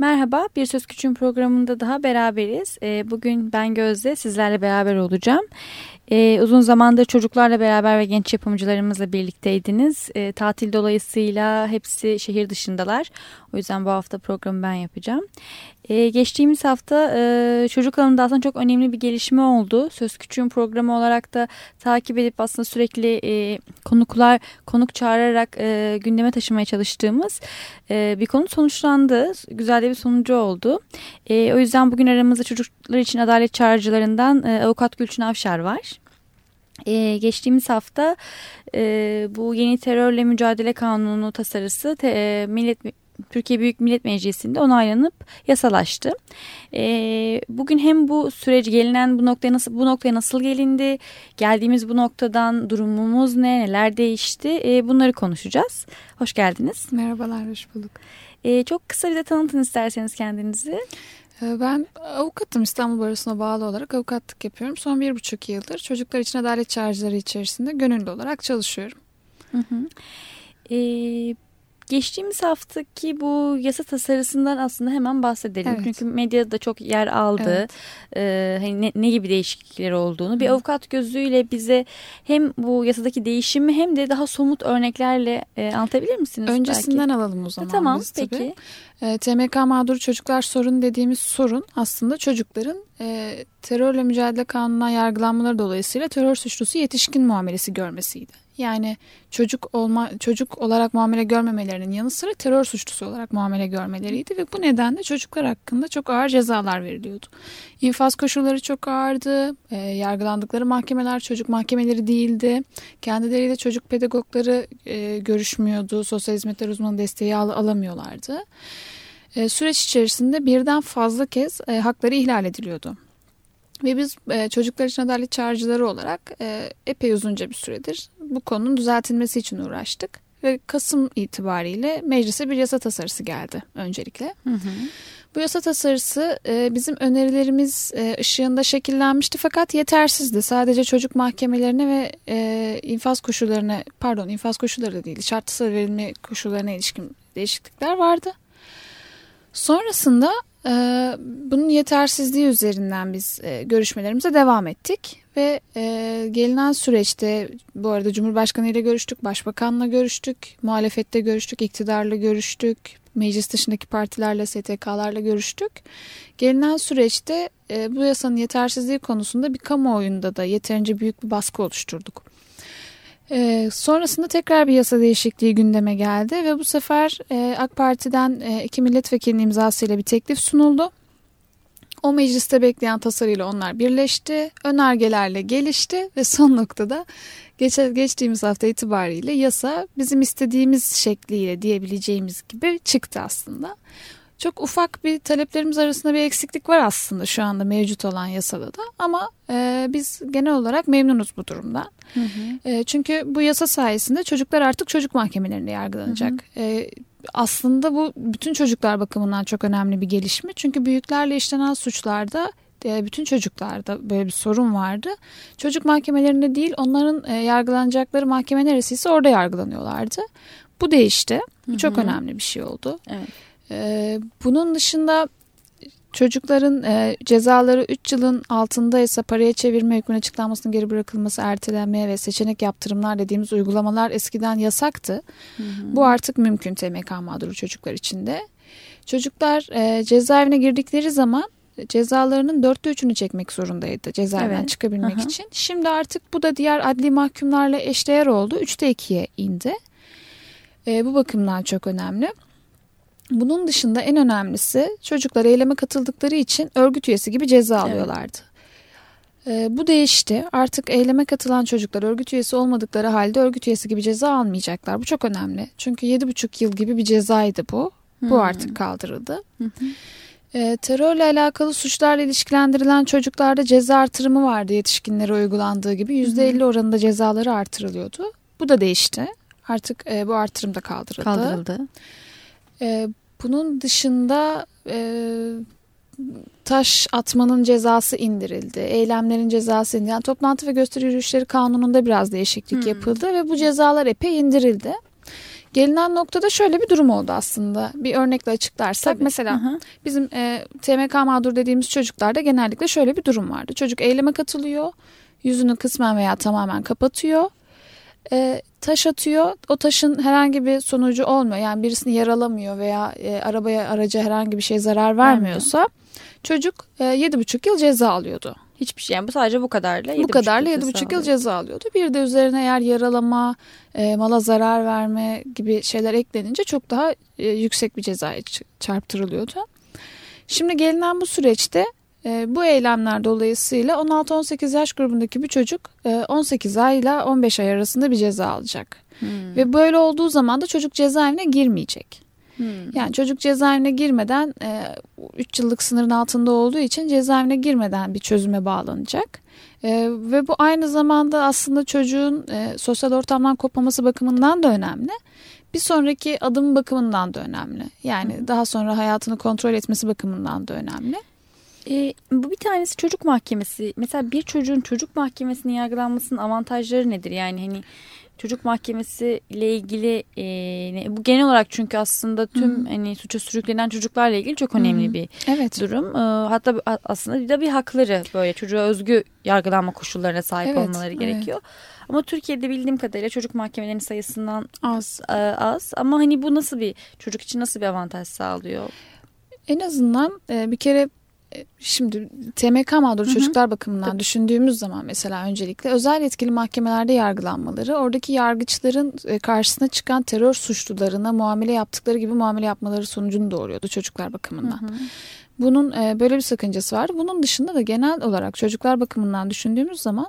Merhaba, Bir Söz Küçüğün programında daha beraberiz. Ee, bugün ben Gözde sizlerle beraber olacağım. Ee, uzun zamandır çocuklarla beraber ve genç yapımcılarımızla birlikteydiniz. Ee, tatil dolayısıyla hepsi şehir dışındalar. O yüzden bu hafta programı ben yapacağım. Ee, geçtiğimiz hafta e, çocuk alanında aslında çok önemli bir gelişme oldu. Söz Küçüğün programı olarak da takip edip aslında sürekli e, konuklar, konuk çağırarak e, gündeme taşımaya çalıştığımız e, bir konu sonuçlandı. Güzel bir sonucu oldu. E, o yüzden bugün aramızda çocuklar için adalet çağrıcılarından e, avukat Gülçin Avşar var. Ee, geçtiğimiz hafta e, bu yeni terörle mücadele kanunu tasarısı te, e, Millet Türkiye Büyük Millet Meclisi'nde onaylanıp yasalaştı. E, bugün hem bu süreci gelinen bu noktaya nasıl bu noktaya nasıl gelindi, geldiğimiz bu noktadan durumumuz ne, neler değişti e, bunları konuşacağız. Hoş geldiniz. Merhabalar, hoş bulduk. E, çok kısa bize tanıtın isterseniz kendinizi. Ben avukatım İstanbul Barosu'na bağlı olarak avukatlık yapıyorum. Son bir buçuk yıldır çocuklar için adalet çağrıcıları içerisinde gönüllü olarak çalışıyorum. Hı hı. Ee, Geçtiğimiz haftaki bu yasa tasarısından aslında hemen bahsedelim. Evet. Çünkü medyada çok yer aldı. Evet. Ee, hani ne, ne gibi değişiklikler olduğunu. Bir avukat gözüyle bize hem bu yasadaki değişimi hem de daha somut örneklerle e, anlatabilir misiniz? Öncesinden belki? alalım o zaman. E, tamam biz, peki. Tabii. E, TMK mağdur çocuklar sorun dediğimiz sorun aslında çocukların e, terörle mücadele kanununa yargılanmaları dolayısıyla terör suçlusu yetişkin muamelesi görmesiydi. Yani çocuk olma çocuk olarak muamele görmemelerinin yanı sıra terör suçlusu olarak muamele görmeleriydi ve bu nedenle çocuklar hakkında çok ağır cezalar veriliyordu. İnfaz koşulları çok ağırdı. E, yargılandıkları mahkemeler çocuk mahkemeleri değildi. Kendileriyle çocuk pedagogları e, görüşmüyordu. Sosyal hizmetler uzmanı desteği al alamıyorlardı. E, süreç içerisinde birden fazla kez e, hakları ihlal ediliyordu. Ve biz e, çocuklar için adalet çağrıcıları olarak e, epey uzunca bir süredir bu konunun düzeltilmesi için uğraştık. Ve Kasım itibariyle meclise bir yasa tasarısı geldi öncelikle. Hı hı. Bu yasa tasarısı e, bizim önerilerimiz e, ışığında şekillenmişti fakat yetersizdi. Sadece çocuk mahkemelerine ve e, infaz koşullarına pardon infaz koşulları da değil şartlı verilme koşullarına ilişkin değişiklikler vardı. Sonrasında bunun yetersizliği üzerinden biz e, görüşmelerimize devam ettik ve e, gelinen süreçte bu arada Cumhurbaşkanı ile görüştük, Başbakanla görüştük, muhalefette görüştük, iktidarla görüştük, meclis dışındaki partilerle, STK'larla görüştük. Gelinen süreçte e, bu yasanın yetersizliği konusunda bir kamuoyunda da yeterince büyük bir baskı oluşturduk. E, sonrasında tekrar bir yasa değişikliği gündeme geldi ve bu sefer e, AK Parti'den e, iki milletvekilinin imzasıyla bir teklif sunuldu. O mecliste bekleyen tasarıyla onlar birleşti, önergelerle gelişti ve son noktada geç, geçtiğimiz hafta itibariyle yasa bizim istediğimiz şekliyle diyebileceğimiz gibi çıktı aslında. Çok ufak bir taleplerimiz arasında bir eksiklik var aslında şu anda mevcut olan yasada da ama e, biz genel olarak memnunuz bu durumdan. Hı hı. E, çünkü bu yasa sayesinde çocuklar artık çocuk mahkemelerinde yargılanacak. Hı hı. E, aslında bu bütün çocuklar bakımından çok önemli bir gelişme. Çünkü büyüklerle işlenen suçlarda e, bütün çocuklarda böyle bir sorun vardı. Çocuk mahkemelerinde değil onların e, yargılanacakları mahkeme neresiyse orada yargılanıyorlardı. Bu değişti. Bu çok önemli bir şey oldu. Evet. Ee, bunun dışında çocukların e, cezaları 3 yılın altındaysa paraya çevirme hükmüne açıklanmasının geri bırakılması, ertelenmeye ve seçenek yaptırımlar dediğimiz uygulamalar eskiden yasaktı. Hı hı. Bu artık mümkün TMK mağduru çocuklar için de. Çocuklar e, cezaevine girdikleri zaman cezalarının dörtte üçünü çekmek zorundaydı cezaevinden evet. çıkabilmek Aha. için. Şimdi artık bu da diğer adli mahkumlarla eşdeğer oldu. Üçte ikiye indi. E, bu bakımdan çok önemli. Bunun dışında en önemlisi çocuklar eyleme katıldıkları için örgüt üyesi gibi ceza alıyorlardı. Evet. Bu değişti. Artık eyleme katılan çocuklar örgüt üyesi olmadıkları halde örgüt üyesi gibi ceza almayacaklar. Bu çok önemli. Çünkü 7,5 yıl gibi bir cezaydı bu. Bu hmm. artık kaldırıldı. Hmm. E, terörle alakalı suçlarla ilişkilendirilen çocuklarda ceza artırımı vardı yetişkinlere uygulandığı gibi. %50 oranında cezaları artırılıyordu. Bu da değişti. Artık e, bu artırım da kaldırıldı. Kaldırıldı. E, bunun dışında e, taş atmanın cezası indirildi. Eylemlerin cezası indirildi. Yani toplantı ve gösteri yürüyüşleri kanununda biraz değişiklik hmm. yapıldı ve bu cezalar epey indirildi. Gelinen noktada şöyle bir durum oldu aslında. Bir örnekle açıklarsak Tabii. mesela Hı-hı. bizim e, TMK mağdur dediğimiz çocuklarda genellikle şöyle bir durum vardı. Çocuk eyleme katılıyor, yüzünü kısmen veya tamamen kapatıyor. E, taş atıyor. O taşın herhangi bir sonucu olmuyor. Yani birisini yaralamıyor veya e, arabaya araca herhangi bir şey zarar vermiyorsa Vermiyor. çocuk e, 7,5 yıl ceza alıyordu. Hiçbir şey yani bu sadece bu kadarla 7,5 Bu kadarla 7,5 yıl ceza alıyordu. Bir de üzerine eğer yaralama, e, mala zarar verme gibi şeyler eklenince çok daha e, yüksek bir cezaya çarptırılıyordu. Şimdi gelinen bu süreçte bu eylemler dolayısıyla 16-18 yaş grubundaki bir çocuk e, 18 ay ile 15 ay arasında bir ceza alacak. Hmm. Ve böyle olduğu zaman da çocuk cezaevine girmeyecek. Hmm. Yani çocuk cezaevine girmeden e, 3 yıllık sınırın altında olduğu için cezaevine girmeden bir çözüme bağlanacak. E, ve bu aynı zamanda aslında çocuğun e, sosyal ortamdan kopmaması bakımından da önemli. Bir sonraki adım bakımından da önemli. Yani hmm. daha sonra hayatını kontrol etmesi bakımından da önemli. E, bu bir tanesi çocuk mahkemesi. Mesela bir çocuğun çocuk mahkemesinin yargılanmasının avantajları nedir? Yani hani çocuk mahkemesi ile ilgili e, bu genel olarak çünkü aslında tüm hmm. hani suça sürüklenen çocuklarla ilgili çok önemli hmm. bir evet. durum. E, hatta aslında bir de bir hakları böyle çocuğa özgü yargılanma koşullarına sahip evet, olmaları evet. gerekiyor. Ama Türkiye'de bildiğim kadarıyla çocuk mahkemelerinin sayısından az. E, az. Ama hani bu nasıl bir çocuk için nasıl bir avantaj sağlıyor? En azından e, bir kere Şimdi TMK mağdur hı hı. çocuklar bakımından Tabii. düşündüğümüz zaman mesela öncelikle özel yetkili mahkemelerde yargılanmaları oradaki yargıçların e, karşısına çıkan terör suçlularına muamele yaptıkları gibi muamele yapmaları sonucunu doğuruyordu çocuklar bakımından. Hı hı. Bunun e, böyle bir sakıncası var. Bunun dışında da genel olarak çocuklar bakımından düşündüğümüz zaman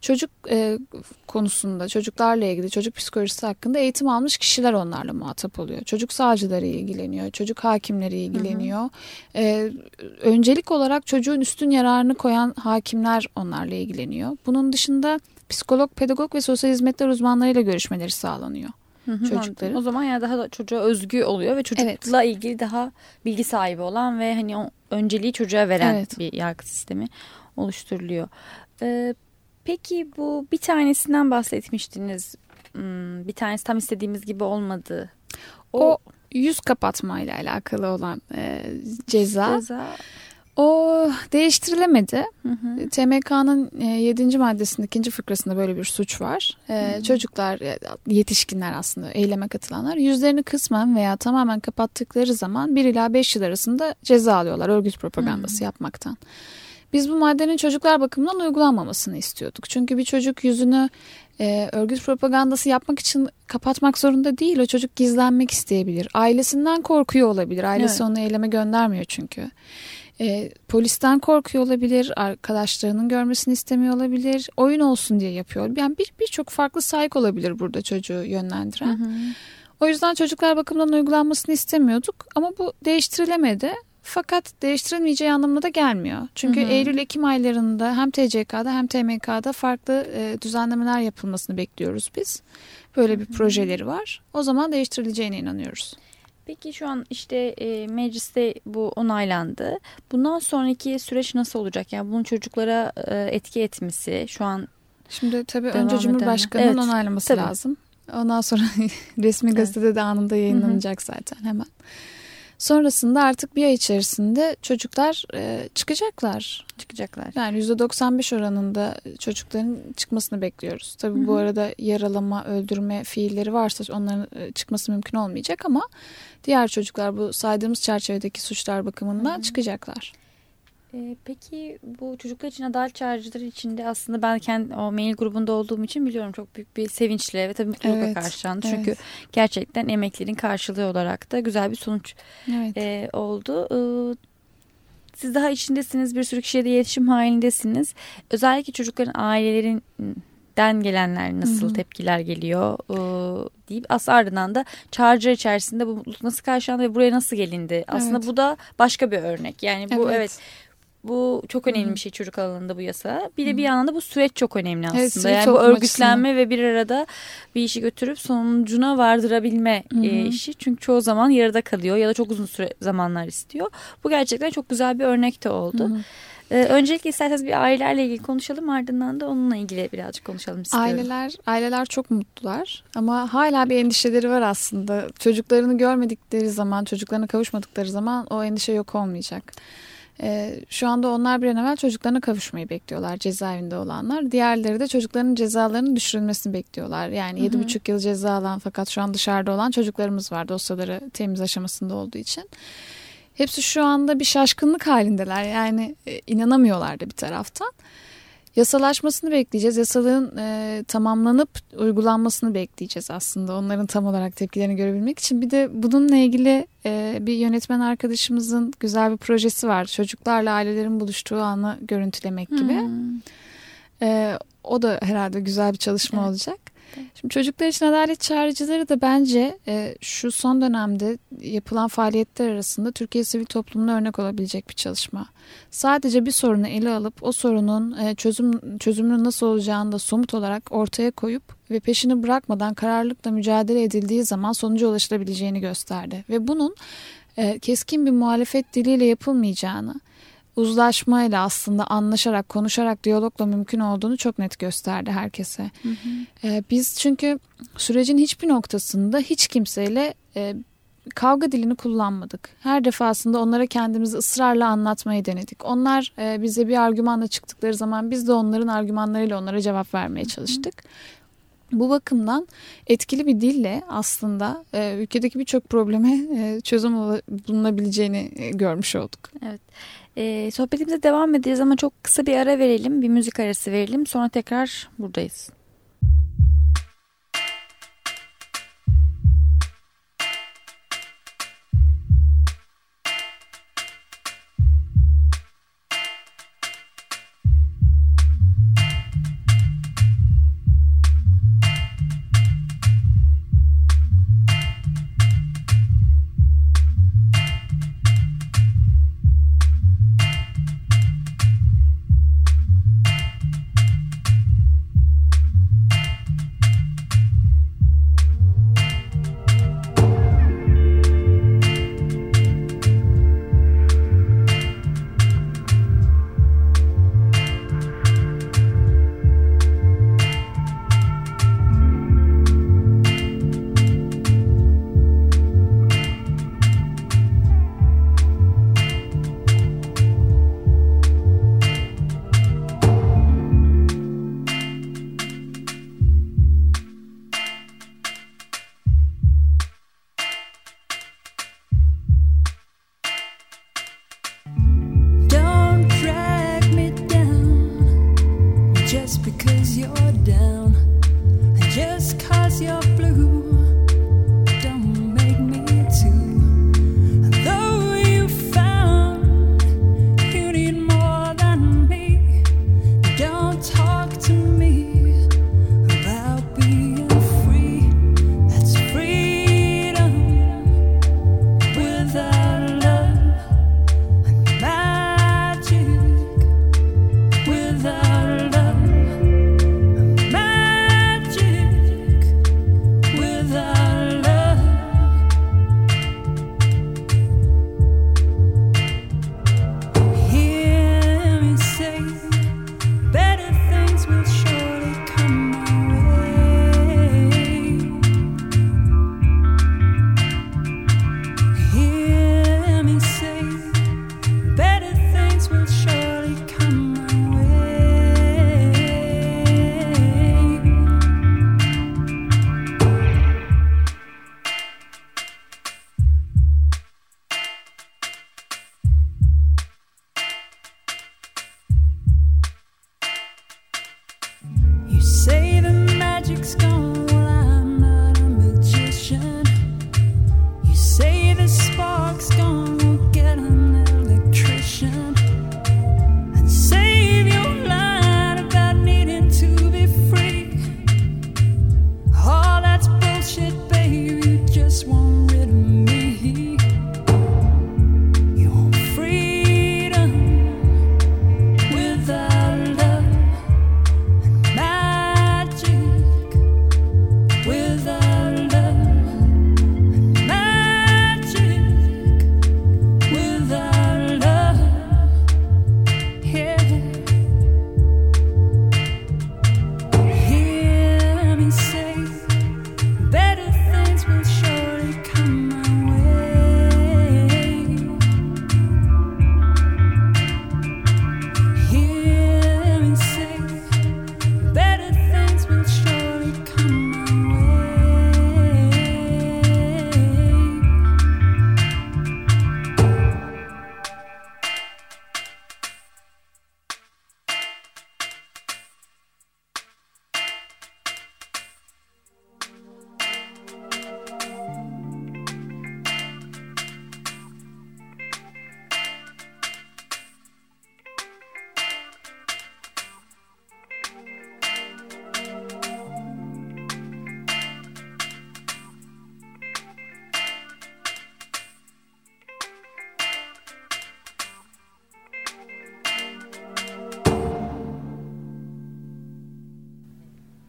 çocuk e, konusunda çocuklarla ilgili çocuk psikolojisi hakkında eğitim almış kişiler onlarla muhatap oluyor. Çocuk savcıları ilgileniyor, çocuk hakimleri ilgileniyor. Hı hı. E, öncelik olarak çocuğun üstün yararını koyan hakimler onlarla ilgileniyor. Bunun dışında psikolog, pedagog ve sosyal hizmetler uzmanlarıyla görüşmeleri sağlanıyor. Hı hı, çocukların. O zaman yani daha da çocuğa özgü oluyor ve çocukla evet. ilgili daha bilgi sahibi olan ve hani o önceliği çocuğa veren evet. bir yargı sistemi oluşturuluyor. Ee, peki bu bir tanesinden bahsetmiştiniz. Hmm, bir tanesi tam istediğimiz gibi olmadı. O, o yüz kapatma ile alakalı olan e, ceza. Ceza o değiştirilemedi. TMK'nın 7. E, maddesinin ikinci fıkrasında böyle bir suç var. Ee, çocuklar, e, yetişkinler aslında eyleme katılanlar yüzlerini kısmen veya tamamen kapattıkları zaman 1 ila 5 yıl arasında ceza alıyorlar örgüt propagandası hı yapmaktan. Biz bu maddenin çocuklar bakımından uygulanmamasını istiyorduk. Çünkü bir çocuk yüzünü e, örgüt propagandası yapmak için kapatmak zorunda değil. O çocuk gizlenmek isteyebilir. Ailesinden korkuyor olabilir. Ailesi evet. onu eyleme göndermiyor çünkü. E, polisten korkuyor olabilir, arkadaşlarının görmesini istemiyor olabilir, oyun olsun diye yapıyor. Yani bir birçok farklı sahip olabilir burada çocuğu yönlendiren. Hı hı. O yüzden çocuklar bakımından uygulanmasını istemiyorduk ama bu değiştirilemedi. Fakat değiştirilmeyeceği anlamına da gelmiyor. Çünkü Eylül-Ekim aylarında hem TCK'da hem TMK'da farklı e, düzenlemeler yapılmasını bekliyoruz biz. Böyle bir hı hı. projeleri var. O zaman değiştirileceğine inanıyoruz. Peki şu an işte e, mecliste bu onaylandı. Bundan sonraki süreç nasıl olacak? Yani bunun çocuklara e, etki etmesi şu an Şimdi tabii önce Cumhurbaşkanı'nın evet, onaylaması tabii. lazım. Ondan sonra resmi gazetede evet. de anında yayınlanacak Hı -hı. zaten hemen. Sonrasında artık bir ay içerisinde çocuklar e, çıkacaklar. Çıkacaklar. Yani %95 oranında çocukların çıkmasını bekliyoruz. Tabii Hı -hı. bu arada yaralama, öldürme fiilleri varsa onların e, çıkması mümkün olmayacak ama diğer çocuklar bu saydığımız çerçevedeki suçlar bakımından Hı -hı. çıkacaklar. Ee, peki bu çocuklar için adalet çağrıcıları içinde aslında ben kendi o mail grubunda olduğum için biliyorum çok büyük bir sevinçle ve tabii mutlulukla evet, karşılandı. Evet. Çünkü gerçekten emeklerin karşılığı olarak da güzel bir sonuç evet. e, oldu. E, siz daha içindesiniz bir sürü kişiye de iletişim halindesiniz. Özellikle çocukların ailelerin den gelenler nasıl Hı-hı. tepkiler geliyor e, deyip aslında ardından da çağrıcı içerisinde bu mutluluk nasıl karşılandı ve buraya nasıl gelindi. Aslında evet. bu da başka bir örnek. Yani bu evet, evet bu çok önemli bir şey çocuk alanında bu yasa. Bir de bir yandan da bu süreç çok önemli aslında. Evet, yani bu örgütlenme açısından. ve bir arada bir işi götürüp sonucuna vardırabilme Hı -hı. işi. Çünkü çoğu zaman yarıda kalıyor ya da çok uzun süre zamanlar istiyor. Bu gerçekten çok güzel bir örnek de oldu. Hı -hı. Ee, öncelikle isterseniz bir ailelerle ilgili konuşalım ardından da onunla ilgili birazcık konuşalım istiyorum. Aileler, aileler çok mutlular ama hala bir endişeleri var aslında. Çocuklarını görmedikleri zaman, çocuklarına kavuşmadıkları zaman o endişe yok olmayacak. Ee, şu anda onlar bir an evvel çocuklarına kavuşmayı bekliyorlar cezaevinde olanlar. Diğerleri de çocukların cezalarının düşürülmesini bekliyorlar. Yani yedi buçuk yıl ceza alan fakat şu an dışarıda olan çocuklarımız var dosyaları temiz aşamasında olduğu için. Hepsi şu anda bir şaşkınlık halindeler. Yani e, inanamıyorlar da bir taraftan. Yasalaşmasını bekleyeceğiz. Yasalığın e, tamamlanıp uygulanmasını bekleyeceğiz aslında. Onların tam olarak tepkilerini görebilmek için. Bir de bununla ilgili e, bir yönetmen arkadaşımızın güzel bir projesi var. Çocuklarla ailelerin buluştuğu anı görüntülemek gibi. Hmm. E, o da herhalde güzel bir çalışma evet. olacak. Şimdi çocuklar için adalet çağrıcıları da bence e, şu son dönemde yapılan faaliyetler arasında Türkiye sivil toplumuna örnek olabilecek bir çalışma. Sadece bir sorunu ele alıp o sorunun e, çözüm çözümünün nasıl olacağını da somut olarak ortaya koyup ve peşini bırakmadan kararlılıkla mücadele edildiği zaman sonuca ulaşılabileceğini gösterdi. Ve bunun e, keskin bir muhalefet diliyle yapılmayacağını, uzlaşmayla aslında anlaşarak, konuşarak, diyalogla mümkün olduğunu çok net gösterdi herkese. Hı hı. Ee, biz çünkü sürecin hiçbir noktasında hiç kimseyle e, kavga dilini kullanmadık. Her defasında onlara kendimizi ısrarla anlatmayı denedik. Onlar e, bize bir argümanla çıktıkları zaman biz de onların argümanlarıyla onlara cevap vermeye çalıştık. Hı hı. Bu bakımdan etkili bir dille aslında e, ülkedeki birçok probleme e, çözüm bulunabileceğini e, görmüş olduk. Evet. E, sohbetimize devam edeceğiz ama çok kısa bir ara verelim. Bir müzik arası verelim. Sonra tekrar buradayız.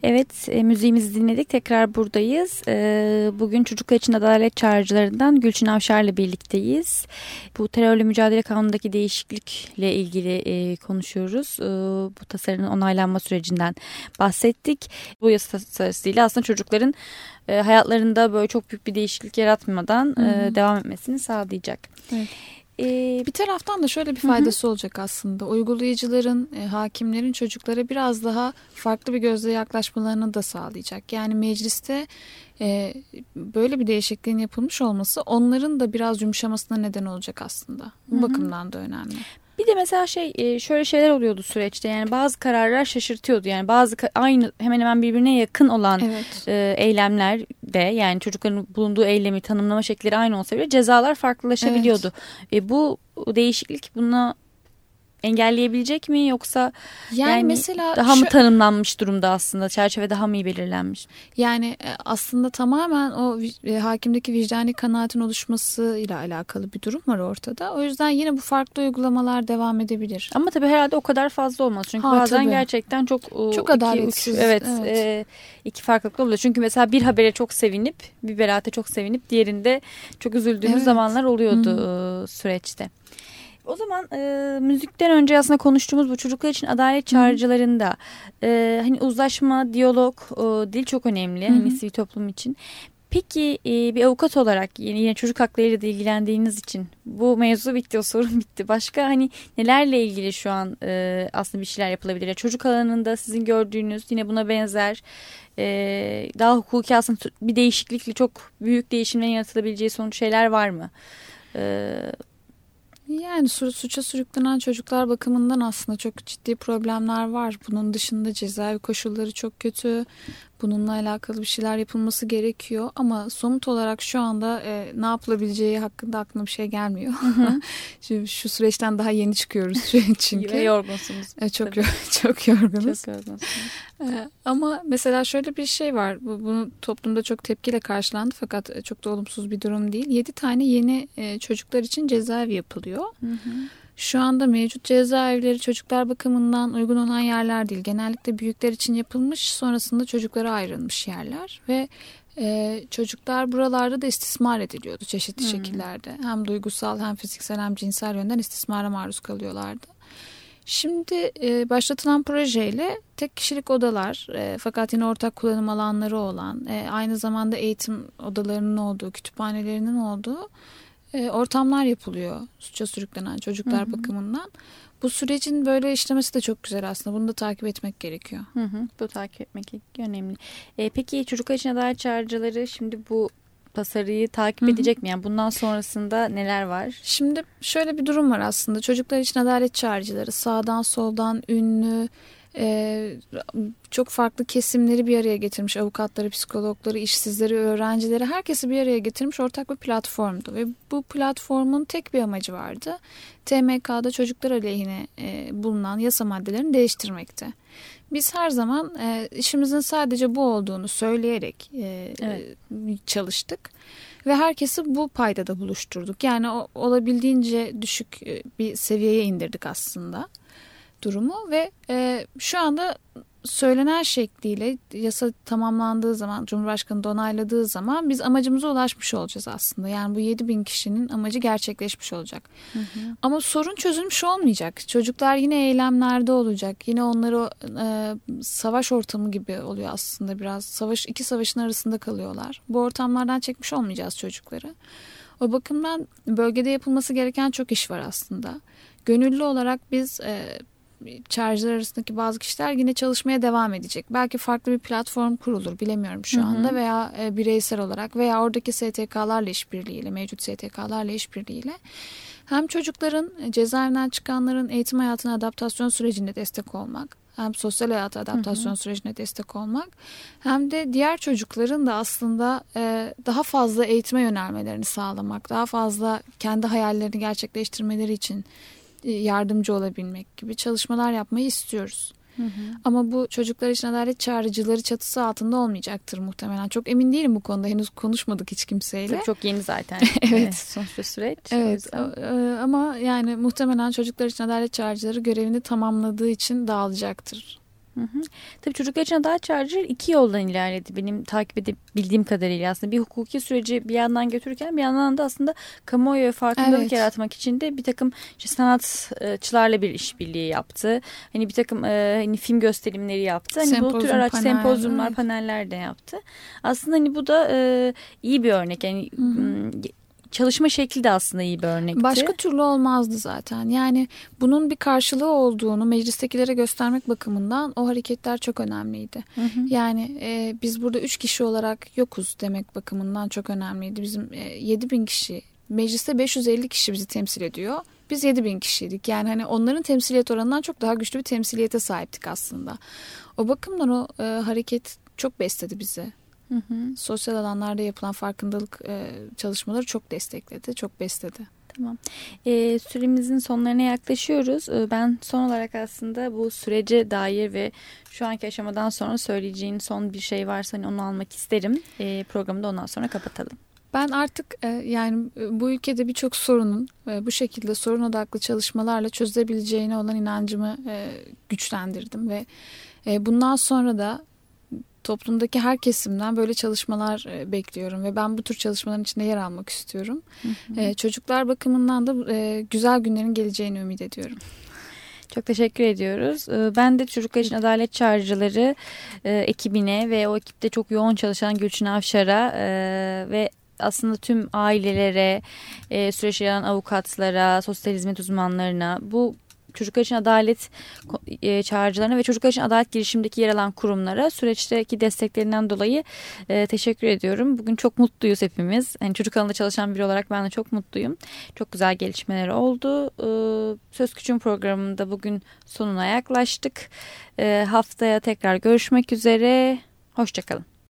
Evet e, müziğimizi dinledik tekrar buradayız. E, bugün çocuklar için adalet çağrıcılarından Gülçin Avşar'la birlikteyiz. Bu terörle mücadele kanunundaki değişiklikle ilgili e, konuşuyoruz. Bu tasarının onaylanma sürecinden bahsettik. Bu yasa tasarısıyla aslında çocukların hayatlarında böyle çok büyük bir değişiklik yaratmadan e, devam etmesini sağlayacak. Evet. Ee, bir taraftan da şöyle bir faydası hı hı. olacak aslında. Uygulayıcıların, e, hakimlerin çocuklara biraz daha farklı bir gözle yaklaşmalarını da sağlayacak. Yani mecliste e, böyle bir değişikliğin yapılmış olması onların da biraz yumuşamasına neden olacak aslında. Bu hı hı. bakımdan da önemli. Bir de mesela şey e, şöyle şeyler oluyordu süreçte yani bazı kararlar şaşırtıyordu yani bazı aynı hemen hemen birbirine yakın olan evet. e, eylemler de yani çocukların bulunduğu eylemi tanımlama şekilleri aynı olsa bile cezalar farklılaşabiliyordu. Evet. E, bu değişiklik buna engelleyebilecek mi yoksa yani, yani mesela daha şu, mı tanımlanmış durumda aslında çerçeve daha mı iyi belirlenmiş? Yani e, aslında tamamen o e, hakimdeki vicdani kanaatin oluşması ile alakalı bir durum var ortada. O yüzden yine bu farklı uygulamalar devam edebilir. Ama tabii herhalde o kadar fazla olmaz. Çünkü ha, bazen tabii. gerçekten çok çok iki, adaletsiz. evet, evet. E, iki farklılıklı oluyor. Çünkü mesela bir habere çok sevinip bir beraate çok sevinip diğerinde çok üzüldüğümüz evet. zamanlar oluyordu Hı. süreçte. O zaman e, müzikten önce aslında konuştuğumuz bu çocuklar için adalet çağrıcılarında e, hani uzlaşma, diyalog, e, dil çok önemli Hı -hı. hani sivil toplum için. Peki e, bir avukat olarak yine, yine çocuk haklarıyla da ilgilendiğiniz için bu mevzu bitti, o sorun bitti. Başka hani nelerle ilgili şu an e, aslında bir şeyler yapılabilir? Çocuk alanında sizin gördüğünüz yine buna benzer e, daha hukuki aslında bir değişiklikle çok büyük değişimlerin yaratılabileceği sonuç şeyler var mı? E, yani suça sürüklenen çocuklar bakımından aslında çok ciddi problemler var. Bunun dışında cezaevi koşulları çok kötü. Bununla alakalı bir şeyler yapılması gerekiyor ama somut olarak şu anda e, ne yapılabileceği hakkında aklıma bir şey gelmiyor. şu, şu süreçten daha yeni çıkıyoruz çünkü. Ve yorgunsunuz. E, çok çok yorgunuz. Çok yorgunsunuz. E, ama mesela şöyle bir şey var. Bu, bunu toplumda çok tepkiyle karşılandı fakat e, çok da olumsuz bir durum değil. Yedi tane yeni e, çocuklar için cezaevi yapılıyor. Hı hı. Şu anda mevcut cezaevleri çocuklar bakımından uygun olan yerler değil. Genellikle büyükler için yapılmış sonrasında çocuklara ayrılmış yerler ve e, çocuklar buralarda da istismar ediliyordu çeşitli hmm. şekillerde. Hem duygusal hem fiziksel hem cinsel yönden istismara maruz kalıyorlardı. Şimdi e, başlatılan projeyle tek kişilik odalar e, fakat yine ortak kullanım alanları olan e, aynı zamanda eğitim odalarının olduğu, kütüphanelerinin olduğu e, ortamlar yapılıyor suça sürüklenen çocuklar hı hı. bakımından. Bu sürecin böyle işlemesi de çok güzel aslında. Bunu da takip etmek gerekiyor. Hı hı, bu takip etmek önemli. E, peki çocuklar için adalet çağrıcıları şimdi bu tasarıyı takip Hı -hı. edecek mi? Yani bundan sonrasında neler var? Şimdi şöyle bir durum var aslında. Çocuklar için adalet çağrıcıları sağdan soldan ünlü, e, çok farklı kesimleri bir araya getirmiş. Avukatları, psikologları, işsizleri, öğrencileri herkesi bir araya getirmiş ortak bir platformdu. Ve bu platformun tek bir amacı vardı. TMK'da çocuklar aleyhine e, bulunan yasa maddelerini değiştirmekte. Biz her zaman e, işimizin sadece bu olduğunu söyleyerek e, evet. e, çalıştık. Ve herkesi bu paydada buluşturduk. Yani o, olabildiğince düşük e, bir seviyeye indirdik aslında durumu ve e, şu anda söylenen şekliyle yasa tamamlandığı zaman Cumhurbaşkanı da onayladığı zaman biz amacımıza ulaşmış olacağız aslında. Yani bu 7 bin kişinin amacı gerçekleşmiş olacak. Hı hı. Ama sorun çözülmüş olmayacak. Çocuklar yine eylemlerde olacak. Yine onları e, savaş ortamı gibi oluyor aslında biraz. Savaş iki savaşın arasında kalıyorlar. Bu ortamlardan çekmiş olmayacağız çocukları. O bakımdan bölgede yapılması gereken çok iş var aslında. Gönüllü olarak biz e, çağrıcılar arasındaki bazı kişiler yine çalışmaya devam edecek. Belki farklı bir platform kurulur bilemiyorum şu anda hı hı. veya e, bireysel olarak veya oradaki STK'larla işbirliğiyle mevcut STK'larla işbirliğiyle hem çocukların e, cezaevinden çıkanların eğitim hayatına adaptasyon sürecinde destek olmak hem sosyal hayata adaptasyon hı hı. sürecine destek olmak hem de diğer çocukların da aslında e, daha fazla eğitime yönelmelerini sağlamak, daha fazla kendi hayallerini gerçekleştirmeleri için yardımcı olabilmek gibi çalışmalar yapmayı istiyoruz. Hı hı. Ama bu çocuklar için adalet çağrıcıları çatısı altında olmayacaktır muhtemelen. Çok emin değilim bu konuda. Henüz konuşmadık hiç kimseyle. Çok, çok yeni zaten. evet. Sonuçta süreç. Evet. E, ama yani muhtemelen çocuklar için adalet çağrıcıları görevini tamamladığı için dağılacaktır. Hı hı. Tabii çocuklar için adalet çağrıcı iki yoldan ilerledi benim takip edebildiğim kadarıyla aslında bir hukuki süreci bir yandan götürürken bir yandan da aslında kamuoyu farkındalık evet. yaratmak için de bir takım işte sanatçılarla bir işbirliği yaptı. Hani bir takım e, hani film gösterimleri yaptı. Hani Sempozyum, bu tür araç panel, sempozyumlar, evet. paneller de yaptı. Aslında hani bu da e, iyi bir örnek. Yani hı hı çalışma şekli de aslında iyi bir örnekti. Başka türlü olmazdı zaten. Yani bunun bir karşılığı olduğunu meclistekilere göstermek bakımından o hareketler çok önemliydi. Hı hı. Yani e, biz burada üç kişi olarak yokuz demek bakımından çok önemliydi. Bizim e, 7 bin kişi mecliste 550 kişi bizi temsil ediyor. Biz 7 bin kişiydik. Yani hani onların temsiliyet oranından çok daha güçlü bir temsiliyete sahiptik aslında. O bakımdan o e, hareket çok besledi bizi. Hı hı. Sosyal alanlarda yapılan farkındalık e, çalışmaları çok destekledi, çok besledi. Tamam. E, süremizin sonlarına yaklaşıyoruz. E, ben son olarak aslında bu sürece dair ve şu anki aşamadan sonra söyleyeceğin son bir şey varsa hani onu almak isterim. E, programı da ondan sonra kapatalım. Ben artık e, yani e, bu ülkede birçok sorunun e, bu şekilde sorun odaklı çalışmalarla çözebileceğine olan inancımı e, güçlendirdim ve e, bundan sonra da toplumdaki her kesimden böyle çalışmalar e, bekliyorum ve ben bu tür çalışmaların içinde yer almak istiyorum. Hı hı. E, çocuklar bakımından da e, güzel günlerin geleceğini ümit ediyorum. Çok teşekkür ediyoruz. Ben de Çocuklar için Adalet Çağrıcıları ekibine ve o ekipte çok yoğun çalışan Gülçin Avşar'a ve aslında tüm ailelere, e, süreç yaran avukatlara, sosyal hizmet uzmanlarına bu çocuklar için adalet e, çağrıcılarına ve çocuklar için adalet girişimdeki yer alan kurumlara süreçteki desteklerinden dolayı e, teşekkür ediyorum. Bugün çok mutluyuz hepimiz. Yani çocuk alanında çalışan biri olarak ben de çok mutluyum. Çok güzel gelişmeler oldu. E, Söz Küçüğün programında bugün sonuna yaklaştık. E, haftaya tekrar görüşmek üzere. Hoşçakalın.